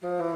Uh,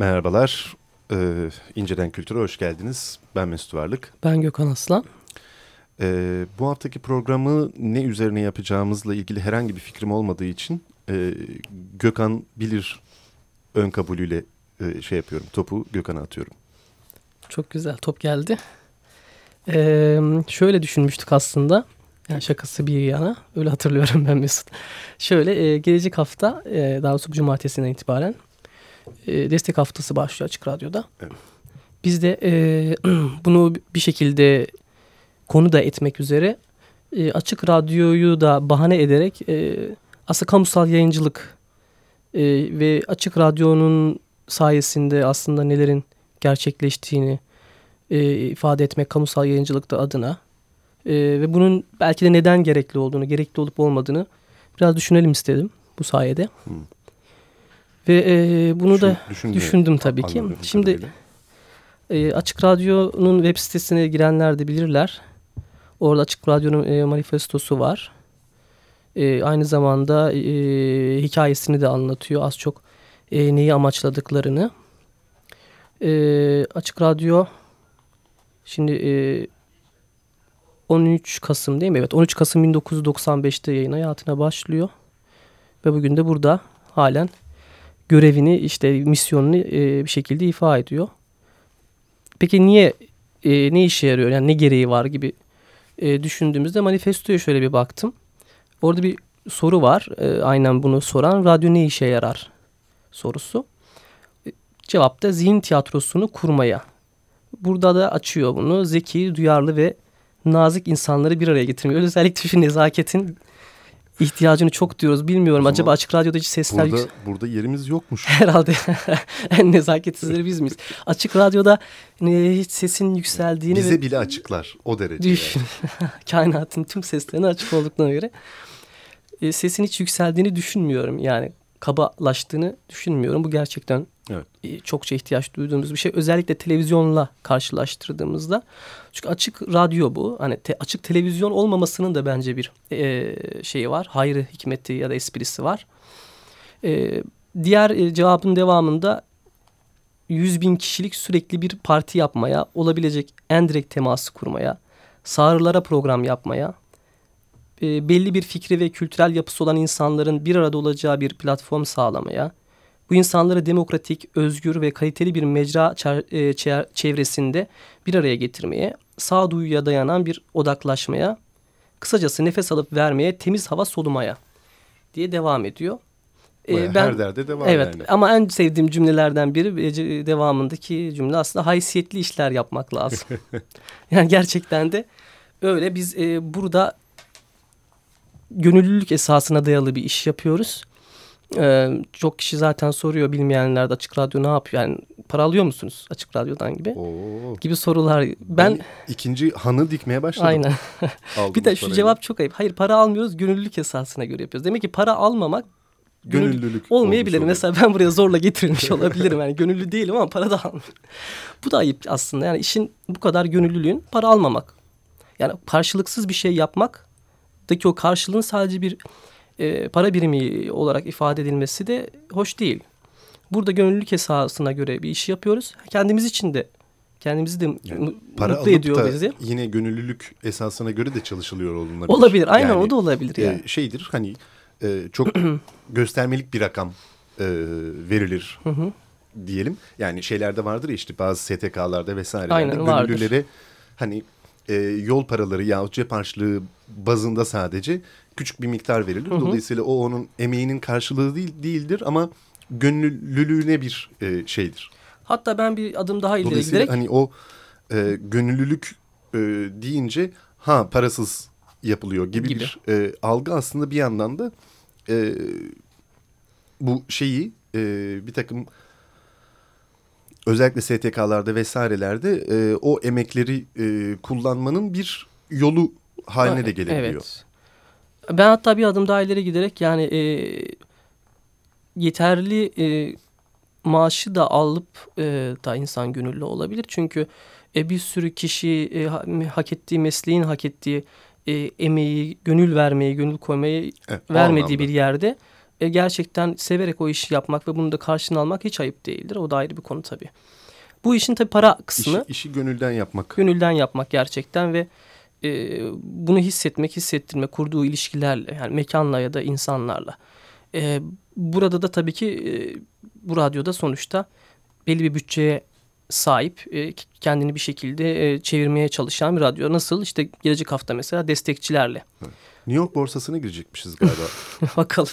Merhabalar, ee, İnceden Kültür'e hoş geldiniz. Ben Mesut Varlık. Ben Gökhan Aslan. Ee, bu haftaki programı ne üzerine yapacağımızla ilgili herhangi bir fikrim olmadığı için e, Gökhan bilir ön kabulüyle e, şey yapıyorum, topu Gökhan'a atıyorum. Çok güzel, top geldi. Ee, şöyle düşünmüştük aslında. Yani şakası bir yana. Öyle hatırlıyorum ben Mesut. Şöyle e, gelecek hafta e, daha doğrusu cumartesinden itibaren e, destek haftası başlıyor Açık Radyo'da. Evet. Biz de e, bunu bir şekilde konu da etmek üzere e, Açık Radyo'yu da bahane ederek e, aslında kamusal yayıncılık e, ve Açık Radyo'nun sayesinde aslında nelerin gerçekleştiğini e, ifade etmek kamusal yayıncılıkta adına e, ve bunun belki de neden gerekli olduğunu, gerekli olup olmadığını biraz düşünelim istedim bu sayede. Hmm. Ve e, bunu Düşün, da düşündüm, düşündüm tabii ki. Şimdi e, Açık Radyo'nun web sitesine girenler de bilirler. Orada Açık Radyo'nun e, manifestosu var. E, aynı zamanda e, hikayesini de anlatıyor. Az çok e, neyi amaçladıklarını. E, Açık Radyo şimdi e, 13 Kasım değil mi? Evet 13 Kasım 1995'te yayın hayatına başlıyor. Ve bugün de burada halen görevini işte misyonunu e, bir şekilde ifa ediyor. Peki niye e, ne işe yarıyor yani ne gereği var gibi e, düşündüğümüzde manifestoya şöyle bir baktım. Orada bir soru var e, aynen bunu soran radyo ne işe yarar sorusu. E, cevap da zihin tiyatrosunu kurmaya. Burada da açıyor bunu zeki, duyarlı ve nazik insanları bir araya getirmiyor. Özellikle şu nezaketin ihtiyacını çok diyoruz. Bilmiyorum acaba açık radyoda hiç sesler... Burada, burada yerimiz yokmuş. Herhalde en nezaketsizleri biz miyiz? Açık radyoda hiç sesin yükseldiğini... Bize ve... bile açıklar o derece. Düşün. Yani. Kainatın tüm seslerine açık olduklarına göre. E, sesin hiç yükseldiğini düşünmüyorum. Yani kabalaştığını düşünmüyorum. Bu gerçekten evet. E, çokça ihtiyaç duyduğumuz bir şey. Özellikle televizyonla karşılaştırdığımızda. Çünkü açık radyo bu. Hani te, açık televizyon olmamasının da bence bir e, şeyi var. Hayrı, hikmeti ya da esprisi var. E, diğer e, cevabın devamında 100 bin kişilik sürekli bir parti yapmaya, olabilecek en direkt teması kurmaya, sağrılara program yapmaya, e, belli bir fikri ve kültürel yapısı olan insanların bir arada olacağı bir platform sağlamaya, bu insanları demokratik, özgür ve kaliteli bir mecra e, çevresinde bir araya getirmeye, sağduyuya dayanan bir odaklaşmaya, kısacası nefes alıp vermeye, temiz hava solumaya diye devam ediyor. Ee, ben, her derde devam Evet yani. ama en sevdiğim cümlelerden biri e, devamındaki cümle aslında haysiyetli işler yapmak lazım. yani gerçekten de öyle biz e, burada gönüllülük esasına dayalı bir iş yapıyoruz. Ee, çok kişi zaten soruyor bilmeyenler de Açık Radyo ne yapıyor? Yani para alıyor musunuz Açık Radyo'dan gibi? Oo. Gibi sorular. Ben, ben ikinci hanı dikmeye başladım. Aynen. bir de şu parayla. cevap çok ayıp. Hayır para almıyoruz gönüllülük esasına göre yapıyoruz. Demek ki para almamak gönüllülük olmayabilir. Mesela ben buraya zorla getirilmiş olabilirim. Yani gönüllü değilim ama para da almıyorum. bu da ayıp aslında. Yani işin bu kadar gönüllülüğün para almamak. Yani karşılıksız bir şey yapmak daki o karşılığın sadece bir e, para birimi olarak ifade edilmesi de hoş değil. Burada gönüllülük esasına göre bir iş yapıyoruz. Kendimiz için de kendimizi de yani para mutlu ediyor da bizi. Yine gönüllülük esasına göre de çalışılıyor olunabilir. Olabilir. Aynen yani, o da olabilir e, yani. E, şeydir hani e, çok göstermelik bir rakam e, verilir. diyelim. Yani şeylerde vardır ya işte bazı STK'larda vesaire. Aynen, gönüllülere hani e, yol paraları yahut cep harçlığı bazında sadece küçük bir miktar verilir. Hı hı. Dolayısıyla o onun emeğinin karşılığı değil değildir ama gönüllülüğüne bir e, şeydir. Hatta ben bir adım daha ileri giderek... hani o e, gönüllülük e, deyince ha parasız yapılıyor gibi, gibi. bir e, algı aslında bir yandan da e, bu şeyi e, bir takım özellikle STK'larda vesairelerde e, o emekleri e, kullanmanın bir yolu haline de gelebiliyor. Evet. Ben hatta bir adım daha ileri giderek yani e, yeterli e, maaşı da alıp e, da insan gönüllü olabilir. Çünkü e, bir sürü kişi e, hak ettiği mesleğin hak ettiği e, emeği, gönül vermeyi, gönül koymayı evet, vermediği bir yerde e, gerçekten severek o işi yapmak ve bunu da karşına almak hiç ayıp değildir. O da ayrı bir konu tabii. Bu işin tabii para kısmı. İşi, işi gönülden yapmak. Gönülden yapmak gerçekten ve e, bunu hissetmek, hissettirme, kurduğu ilişkilerle yani mekanla ya da insanlarla. E, burada da tabii ki e, bu radyoda sonuçta belli bir bütçeye sahip e, kendini bir şekilde e, çevirmeye çalışan bir radyo. Nasıl? İşte gelecek hafta mesela destekçilerle. New York borsasına girecekmişiz galiba. Bakalım.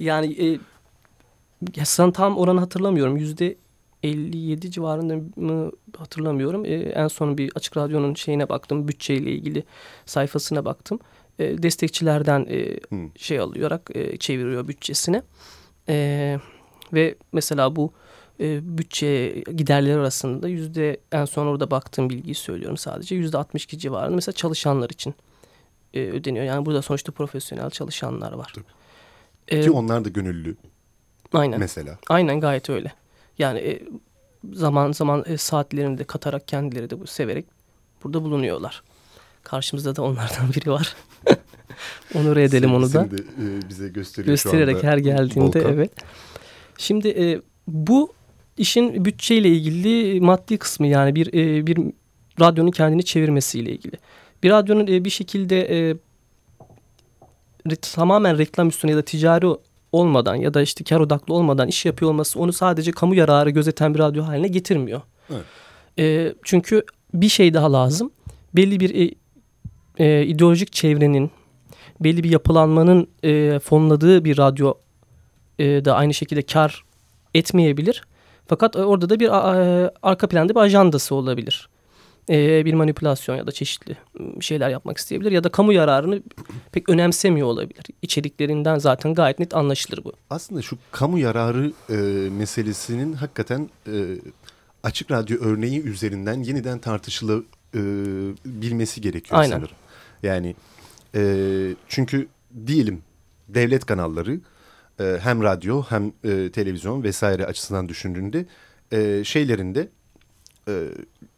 Yani e, sen tam oranı hatırlamıyorum. Yüzde 57 civarında mı hatırlamıyorum. E, en son bir Açık Radyo'nun şeyine baktım. Bütçeyle ilgili sayfasına baktım. E, destekçilerden e, hmm. şey alarak e, çeviriyor bütçesini. E, ve mesela bu e, bütçe giderleri arasında yüzde en son orada baktığım bilgiyi söylüyorum sadece yüzde 62 civarında mesela çalışanlar için e, ödeniyor. Yani burada sonuçta profesyonel çalışanlar var. Tabii. Ki onlar da gönüllü. Aynen. Mesela. Aynen gayet öyle. Yani e, zaman zaman e, saatlerini de katarak kendileri de bu severek burada bulunuyorlar. Karşımızda da onlardan biri var. Onur edelim onu da. Şimdi e, bize gösteriyor Göstererek her geldiğinde Volkan. evet. Şimdi e, bu işin bütçeyle ilgili maddi kısmı yani bir e, bir radyonun kendini çevirmesiyle ilgili. Bir radyonun e, bir şekilde e, tamamen reklam üstüne ya da ticari olmadan ya da işte kar odaklı olmadan iş yapıyor olması onu sadece kamu yararı gözeten bir radyo haline getirmiyor. Evet. E, çünkü bir şey daha lazım. Belli bir e, e, ideolojik çevrenin, belli bir yapılanmanın e, fonladığı bir radyo e, da aynı şekilde kar etmeyebilir. Fakat orada da bir e, arka planda bir ajandası olabilir. E, bir manipülasyon ya da çeşitli şeyler yapmak isteyebilir ya da kamu yararını pek önemsemiyor olabilir. İçeriklerinden zaten gayet net anlaşılır bu. Aslında şu kamu yararı e, meselesinin hakikaten e, açık radyo örneği üzerinden yeniden tartışılabilmesi gerekiyor Aynen. sanırım. Yani e, çünkü diyelim devlet kanalları e, hem radyo hem e, televizyon vesaire açısından düşündüğünde e, şeylerinde e,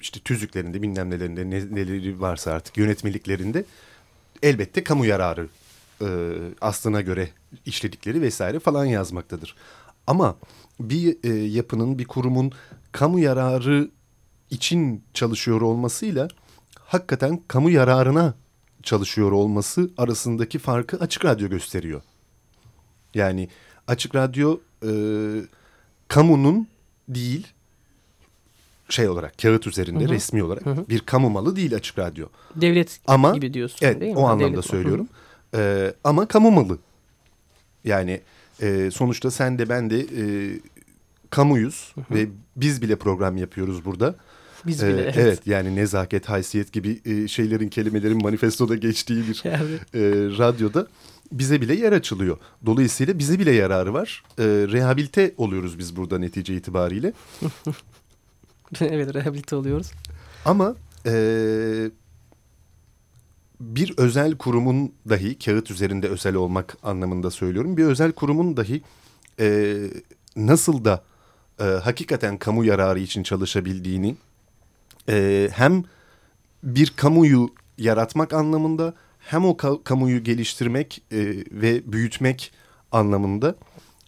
işte tüzüklerinde bilmem nelerinde ne, neleri varsa artık yönetmeliklerinde elbette kamu yararı e, aslına göre işledikleri vesaire falan yazmaktadır. Ama bir e, yapının bir kurumun kamu yararı için çalışıyor olmasıyla hakikaten kamu yararına çalışıyor olması arasındaki farkı Açık Radyo gösteriyor. Yani Açık Radyo e, kamunun değil şey olarak kağıt üzerinde hı hı. resmi olarak hı hı. bir kamu malı değil Açık Radyo. Devlet ama, gibi diyorsun evet, değil mi? O anlamda Devlet söylüyorum. Ee, ama kamu malı. Yani e, sonuçta sen de ben de e, kamuyuz hı hı. ve biz bile program yapıyoruz burada. Biz bile. Ee, evet. evet yani nezaket, haysiyet gibi e, şeylerin, kelimelerin manifestoda geçtiği bir e, radyoda bize bile yer açılıyor. Dolayısıyla bize bile yararı var. E, rehabilite oluyoruz biz burada netice itibariyle. evet rehabilite oluyoruz. Ama e, bir özel kurumun dahi kağıt üzerinde özel olmak anlamında söylüyorum. Bir özel kurumun dahi e, nasıl da e, hakikaten kamu yararı için çalışabildiğini e, hem bir kamuyu yaratmak anlamında hem o ka kamuyu geliştirmek e, ve büyütmek anlamında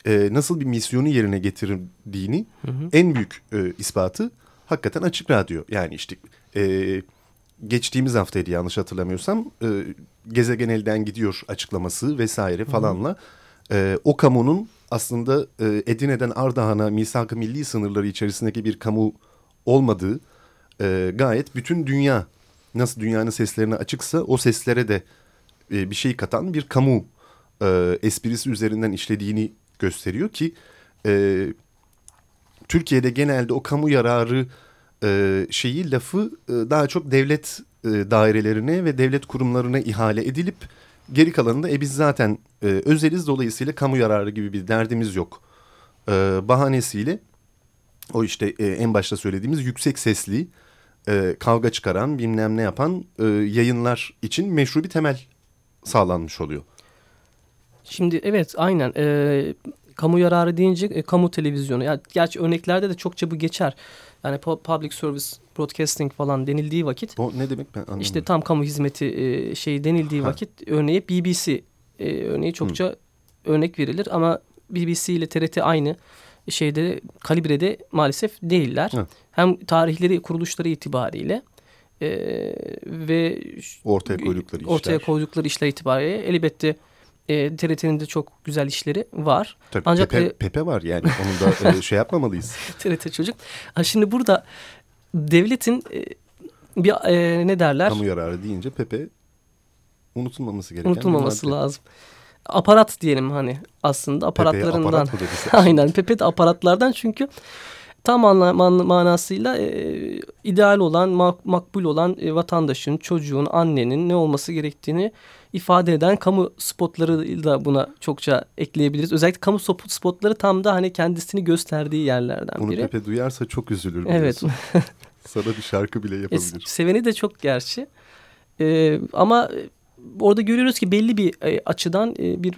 e, nasıl bir misyonu yerine getirdiğini hı hı. en büyük e, ispatı hakikaten açık radyo. Yani işte e, geçtiğimiz haftaydı yanlış hatırlamıyorsam e, gezegen elden gidiyor açıklaması vesaire falanla e, o kamunun aslında e, Edirne'den Ardahan'a misak-ı milli sınırları içerisindeki bir kamu olmadığı e, gayet bütün dünya nasıl dünyanın seslerine açıksa o seslere de e, bir şey katan bir kamu e, esprisi üzerinden işlediğini gösteriyor ki e, Türkiye'de genelde o kamu yararı e, şeyi lafı e, daha çok devlet e, dairelerine ve devlet kurumlarına ihale edilip geri kalanında e biz zaten e, özeliz dolayısıyla kamu yararı gibi bir derdimiz yok e, bahanesiyle o işte e, en başta söylediğimiz yüksek sesli e, kavga çıkaran bilmem ne yapan e, yayınlar için meşru bir temel sağlanmış oluyor. Şimdi evet aynen e, kamu yararı deyince e, kamu televizyonu. Yani, gerçi örneklerde de çokça bu geçer. Yani public service broadcasting falan denildiği vakit. O ne demek ben anlamadım. İşte tam kamu hizmeti e, şey denildiği ha. vakit örneği BBC e, örneği çokça Hı. örnek verilir ama BBC ile TRT aynı şeyde kalibrede maalesef değiller. Hı. Hem tarihleri kuruluşları itibariyle e, ve ortaya koydukları işler. Ortaya koydukları işler itibariyle elbette e, TRT'nin de çok güzel işleri var. Tabii Ancak Pepe, e, Pepe var yani onu da e, şey yapmamalıyız. TRT çocuk. Ha, şimdi burada devletin e, bir e, ne derler? Kamu yararı deyince Pepe unutulmaması gereken Unutulmaması lazım. Aparat diyelim hani aslında aparatlarından. Pepe aparat Aynen Pepe de aparatlardan çünkü tam anlam manasıyla e, ideal olan, mak makbul olan e, vatandaşın, çocuğun, annenin ne olması gerektiğini ifade eden kamu spotları da buna çokça ekleyebiliriz. Özellikle kamu spotları tam da hani kendisini gösterdiği yerlerden Bunu biri. Bunu Pepe duyarsa çok üzülür. Evet. Sana bir şarkı bile yapabilir. E, seveni de çok gerçi. E, ama orada görüyoruz ki belli bir e, açıdan e, bir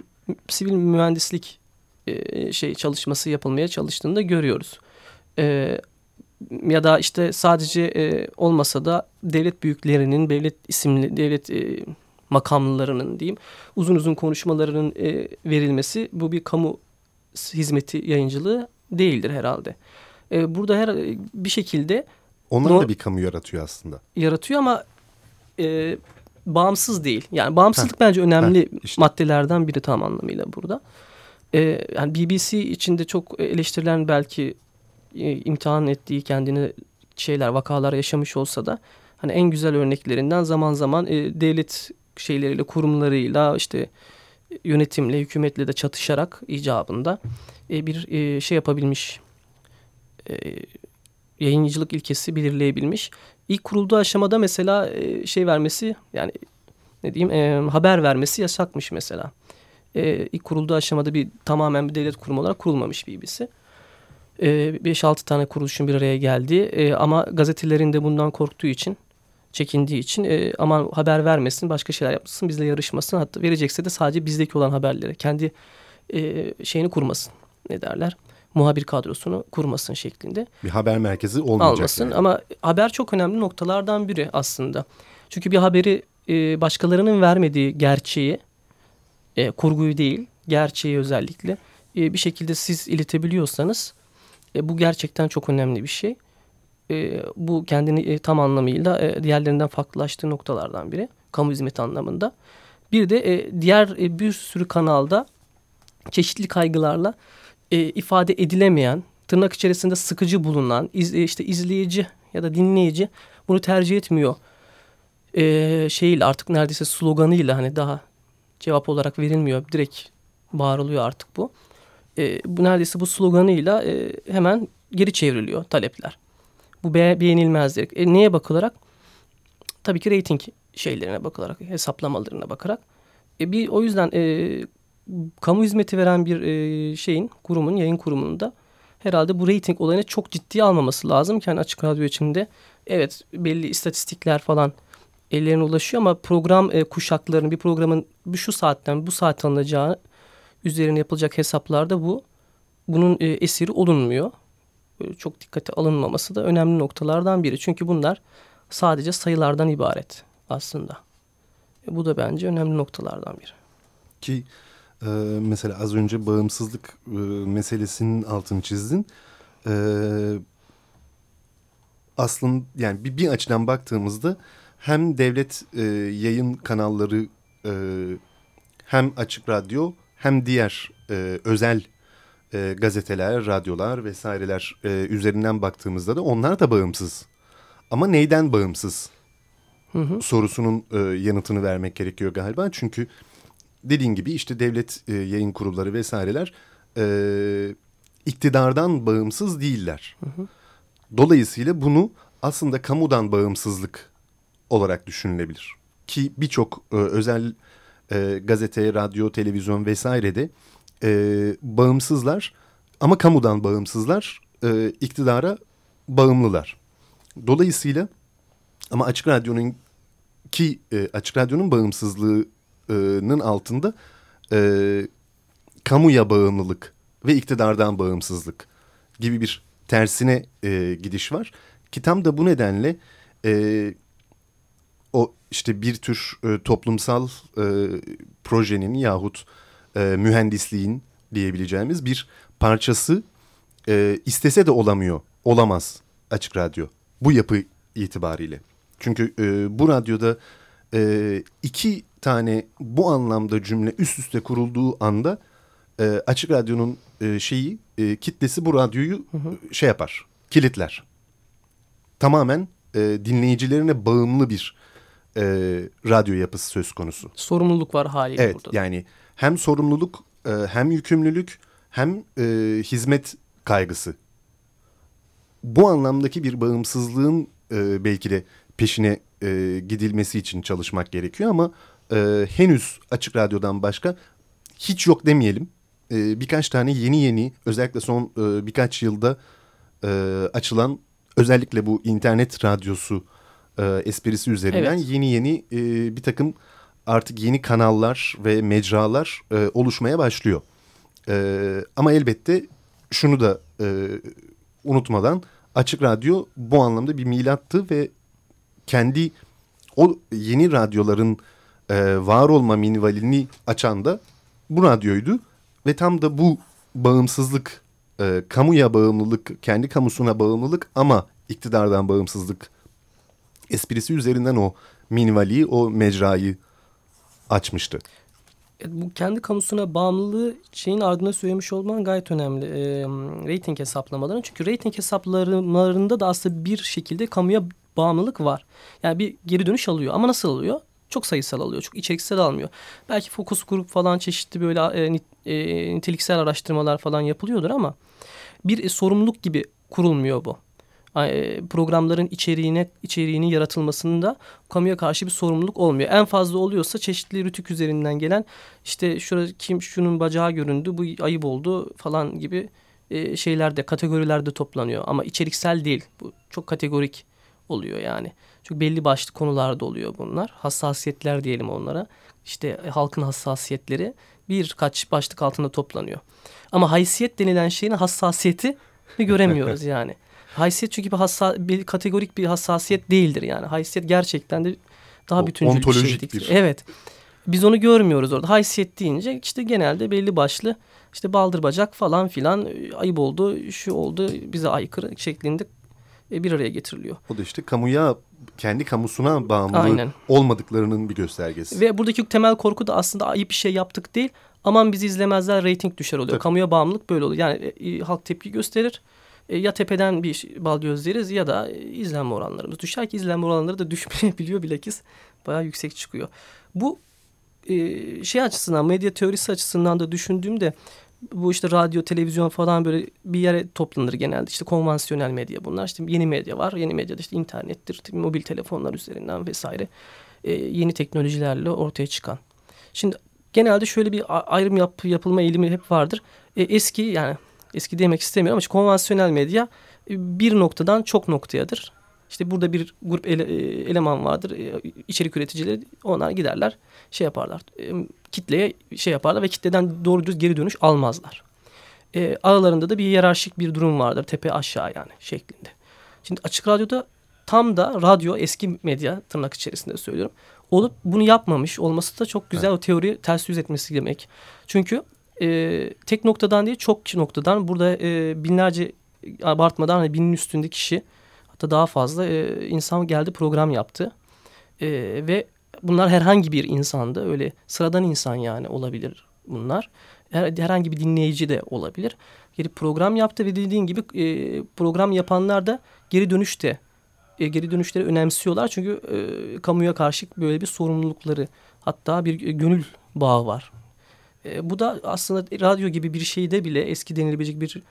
sivil mühendislik e, şey çalışması yapılmaya çalıştığını da görüyoruz. E, ya da işte sadece e, olmasa da devlet büyüklerinin, devlet isimli, devlet e, makamlarının diyeyim uzun uzun konuşmalarının e, verilmesi bu bir kamu hizmeti yayıncılığı değildir herhalde. E, burada her bir şekilde onlar no, da bir kamu yaratıyor aslında. Yaratıyor ama e, bağımsız değil. Yani bağımsızlık Heh. bence önemli Heh, işte. maddelerden biri tam anlamıyla burada. E, yani BBC içinde çok eleştirilen belki e, imtihan ettiği kendini şeyler, vakalar yaşamış olsa da hani en güzel örneklerinden zaman zaman e, devlet şeyleriyle, kurumlarıyla işte yönetimle, hükümetle de çatışarak icabında e, bir e, şey yapabilmiş. E, yayıncılık ilkesi belirleyebilmiş. İlk kurulduğu aşamada mesela e, şey vermesi yani ne diyeyim e, haber vermesi yasakmış mesela. E, ilk kurulduğu aşamada bir tamamen bir devlet kurumu olarak kurulmamış BBC. 5-6 e, tane kuruluşun bir araya geldi e, ama gazetelerin de bundan korktuğu için çekindiği için e, aman haber vermesin başka şeyler yapmasın bizle yarışmasın hatta verecekse de sadece bizdeki olan haberleri kendi e, şeyini kurmasın ne derler muhabir kadrosunu kurmasın şeklinde. Bir haber merkezi olmayacak. Almasın yani. ama haber çok önemli noktalardan biri aslında. Çünkü bir haberi e, başkalarının vermediği gerçeği, e, kurguyu değil gerçeği özellikle e, bir şekilde siz iletebiliyorsanız e, bu gerçekten çok önemli bir şey. E, bu kendini e, tam anlamıyla e, diğerlerinden farklılaştığı noktalardan biri. Kamu hizmeti anlamında. Bir de e, diğer e, bir sürü kanalda çeşitli kaygılarla e, ifade edilemeyen, tırnak içerisinde sıkıcı bulunan, iz, e, işte izleyici ya da dinleyici bunu tercih etmiyor. E, şeyle artık neredeyse sloganıyla hani daha cevap olarak verilmiyor. Direkt bağırılıyor artık bu. E, bu neredeyse bu sloganıyla e, hemen geri çevriliyor talepler. Bu be beğenilmezdir. E, neye bakılarak? Tabii ki reyting şeylerine bakılarak, hesaplamalarına bakarak. E, bir o yüzden e, kamu hizmeti veren bir e, şeyin, kurumun, yayın kurumunun herhalde bu reyting olayını çok ciddiye almaması lazım. Yani açık radyo içinde evet belli istatistikler falan ellerine ulaşıyor ama program e, kuşaklarının bir programın şu saatten bu saat alınacağı üzerine yapılacak hesaplarda bu bunun e, esiri olunmuyor. Çok dikkate alınmaması da önemli noktalardan biri. Çünkü bunlar sadece sayılardan ibaret aslında. E, bu da bence önemli noktalardan biri. Ki e, mesela az önce bağımsızlık e, meselesinin altını çizdin. E, aslında yani bir, bir açıdan baktığımızda hem devlet e, yayın kanalları e, hem açık radyo hem diğer e, özel e, gazeteler, radyolar vesaireler e, üzerinden baktığımızda da onlar da bağımsız. Ama neyden bağımsız? Hı hı. Sorusunun e, yanıtını vermek gerekiyor galiba. Çünkü dediğin gibi işte devlet e, yayın kurulları vesaireler e, iktidardan bağımsız değiller. Hı hı. Dolayısıyla bunu aslında kamudan bağımsızlık olarak düşünülebilir. Ki birçok e, özel e, gazete, radyo, televizyon vesairede e, bağımsızlar ama kamudan bağımsızlar, e, iktidara bağımlılar. Dolayısıyla ama Açık Radyo'nun ki e, Açık Radyo'nun bağımsızlığının altında e, kamuya bağımlılık ve iktidardan bağımsızlık gibi bir tersine e, gidiş var. Ki tam da bu nedenle e, o işte bir tür e, toplumsal e, projenin yahut e, mühendisliğin diyebileceğimiz bir parçası e, istese de olamıyor, olamaz Açık Radyo bu yapı itibariyle. Çünkü e, bu radyoda e, iki tane bu anlamda cümle üst üste kurulduğu anda e, Açık Radyo'nun e, şeyi e, kitlesi bu radyoyu hı hı. şey yapar, kilitler. Tamamen e, dinleyicilerine bağımlı bir e, radyo yapısı söz konusu. Sorumluluk var haliyle evet, burada. Evet yani hem sorumluluk e, hem yükümlülük hem e, hizmet kaygısı bu anlamdaki bir bağımsızlığın e, belki de peşine e, gidilmesi için çalışmak gerekiyor ama e, henüz Açık Radyo'dan başka hiç yok demeyelim. E, birkaç tane yeni yeni özellikle son e, birkaç yılda e, açılan özellikle bu internet radyosu e, esprisi üzerinden evet. yeni yeni e, bir takım artık yeni kanallar ve mecralar e, oluşmaya başlıyor. E, ama elbette şunu da e, unutmadan Açık Radyo bu anlamda bir milattı ve kendi o yeni radyoların e, var olma minvalini açan da bu radyoydu. Ve tam da bu bağımsızlık, e, kamuya bağımlılık, kendi kamusuna bağımlılık ama iktidardan bağımsızlık esprisi üzerinden o minvaliyi, o mecrayı açmıştı. E, bu kendi kamusuna bağımlılığı şeyin ardına söylemiş olman gayet önemli. E, rating hesaplamaların. Çünkü rating hesaplamalarında da aslında bir şekilde kamuya bağımlılık var. Yani bir geri dönüş alıyor. Ama nasıl alıyor? Çok sayısal alıyor. Çok içeriksel almıyor. Belki fokus grup falan çeşitli böyle e, e, niteliksel araştırmalar falan yapılıyordur ama bir e, sorumluluk gibi kurulmuyor bu. E, programların içeriğine içeriğinin yaratılmasında kamuya karşı bir sorumluluk olmuyor. En fazla oluyorsa çeşitli rütük üzerinden gelen işte şurada kim şunun bacağı göründü bu ayıp oldu falan gibi e, şeylerde kategorilerde toplanıyor ama içeriksel değil. Bu çok kategorik oluyor yani. Çünkü belli başlı konularda oluyor bunlar. Hassasiyetler diyelim onlara. İşte halkın hassasiyetleri birkaç başlık altında toplanıyor. Ama haysiyet denilen şeyin hassasiyeti göremiyoruz yani. Haysiyet çünkü bir, hassa, bir kategorik bir hassasiyet değildir yani. Haysiyet gerçekten de daha bütüncül bir şeydir. Bir. Evet. Biz onu görmüyoruz orada. Haysiyet deyince işte genelde belli başlı işte baldır bacak falan filan ayıp oldu, şu oldu bize aykırı şeklinde e, bir araya getiriliyor. O da işte kamuya kendi kamusuna bağımlı Aynen. olmadıklarının bir göstergesi. Ve buradaki temel korku da aslında ayıp bir şey yaptık değil. Aman bizi izlemezler reyting düşer oluyor. Tabii. Kamuya bağımlılık böyle oluyor. Yani e, halk tepki gösterir. E, ya tepeden bir bal gözleriz ya da e, izlenme oranlarımız düşer ki izlenme oranları da düşmeyebiliyor bilakis. Bayağı yüksek çıkıyor. Bu e, şey açısından medya teorisi açısından da düşündüğümde bu işte radyo, televizyon falan böyle bir yere toplanır genelde. İşte konvansiyonel medya bunlar. İşte yeni medya var. Yeni medyada işte internettir, mobil telefonlar üzerinden vesaire. E, yeni teknolojilerle ortaya çıkan. Şimdi genelde şöyle bir ayrım yap, yapılma eğilimi hep vardır. E, eski yani eski demek istemiyorum ama konvansiyonel medya e, bir noktadan çok noktayadır. İşte burada bir grup ele, e, eleman vardır. E, içerik üreticileri onlar giderler şey yaparlar. Kitleye şey yaparlar ve kitleden doğru düz geri dönüş almazlar. E, aralarında da bir yerarşik bir durum vardır. Tepe aşağı yani şeklinde. Şimdi açık radyoda tam da radyo eski medya tırnak içerisinde söylüyorum. Olup bunu yapmamış olması da çok güzel evet. o teoriyi ters yüz etmesi demek. Çünkü e, tek noktadan değil çok noktadan burada e, binlerce abartmadan hani binin üstünde kişi hatta daha fazla e, insan geldi program yaptı. E, ve bunlar herhangi bir insanda öyle sıradan insan yani olabilir bunlar. Her, herhangi bir dinleyici de olabilir. Gelip program yaptı ve dediğin gibi e, program yapanlar da geri dönüşte e, geri dönüşleri önemsiyorlar. Çünkü e, kamuya karşı böyle bir sorumlulukları hatta bir gönül bağı var. E, bu da aslında radyo gibi bir şeyde bile eski denilebilecek bir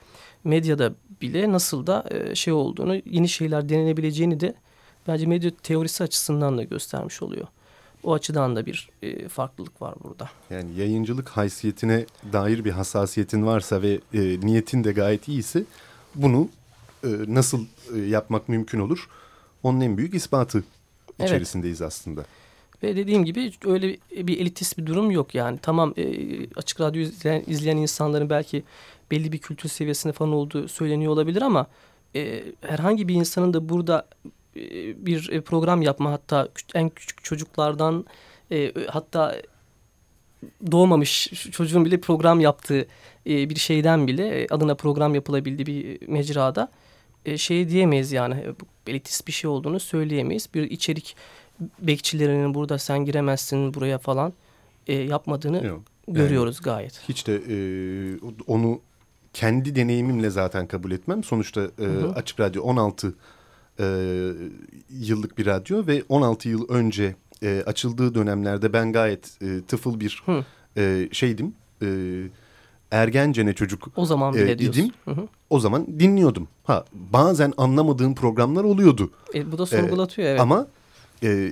medyada bile nasıl da e, şey olduğunu yeni şeyler denenebileceğini de bence medya teorisi açısından da göstermiş oluyor. O açıdan da bir e, farklılık var burada. Yani yayıncılık haysiyetine dair bir hassasiyetin varsa ve e, niyetin de gayet iyiyse bunu e, nasıl e, yapmak mümkün olur? Onun en büyük ispatı evet. içerisindeyiz aslında. Ve dediğim gibi öyle bir elitist bir durum yok yani. Tamam e, açık radyo izleyen, izleyen insanların belki belli bir kültür seviyesinde falan olduğu söyleniyor olabilir ama e, herhangi bir insanın da burada e, bir e, program yapma hatta en küçük çocuklardan e, hatta doğmamış çocuğun bile program yaptığı bir şeyden bile adına program yapılabildiği bir mecrada şey diyemeyiz yani elitist bir şey olduğunu söyleyemeyiz. Bir içerik bekçilerinin burada sen giremezsin buraya falan yapmadığını Yok. görüyoruz yani, gayet. Hiç de e, onu kendi deneyimimle zaten kabul etmem. Sonuçta e, hı hı. Açık Radyo 16 e, yıllık bir radyo ve 16 yıl önce e, açıldığı dönemlerde ben gayet e, tıfıl bir e, şeydim. E, ergencene çocuk o zaman bile e, idim. Hı hı. O zaman dinliyordum. Ha bazen anlamadığım programlar oluyordu. E, bu da sorgulatıyor evet. Ama e,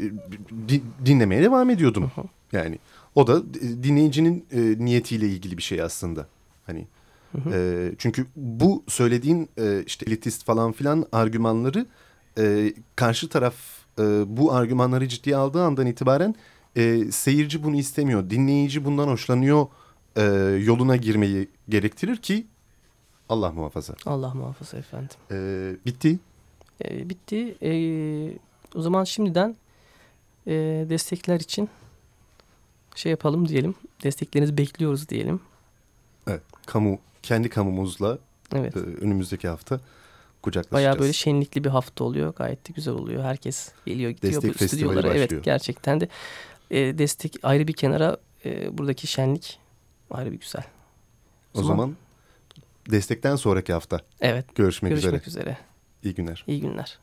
di- dinlemeye devam ediyordum. Hı hı. Yani o da e, dinleyicinin e, niyetiyle ilgili bir şey aslında. Hani Hı hı. e, çünkü bu söylediğin e, işte elitist falan filan argümanları e, karşı taraf e, bu argümanları ciddiye aldığı andan itibaren e, seyirci bunu istemiyor, dinleyici bundan hoşlanıyor e, yoluna girmeyi gerektirir ki Allah muhafaza. Allah muhafaza efendim. E, bitti. E, bitti. E, o zaman şimdiden e, destekler için şey yapalım diyelim. Desteklerinizi bekliyoruz diyelim. Evet. Kamu kendi kamumuzla Evet. e, önümüzdeki hafta kucaklaşacağız. Bayağı böyle şenlikli bir hafta oluyor. Gayet de güzel oluyor. Herkes geliyor gidiyor Destek bu stüdyolara. Evet başlıyor. gerçekten de e, destek ayrı bir kenara e, buradaki şenlik ayrı bir güzel. o zaman destekten sonraki hafta evet görüşmek, üzere. görüşmek üzere. İyi günler. İyi günler.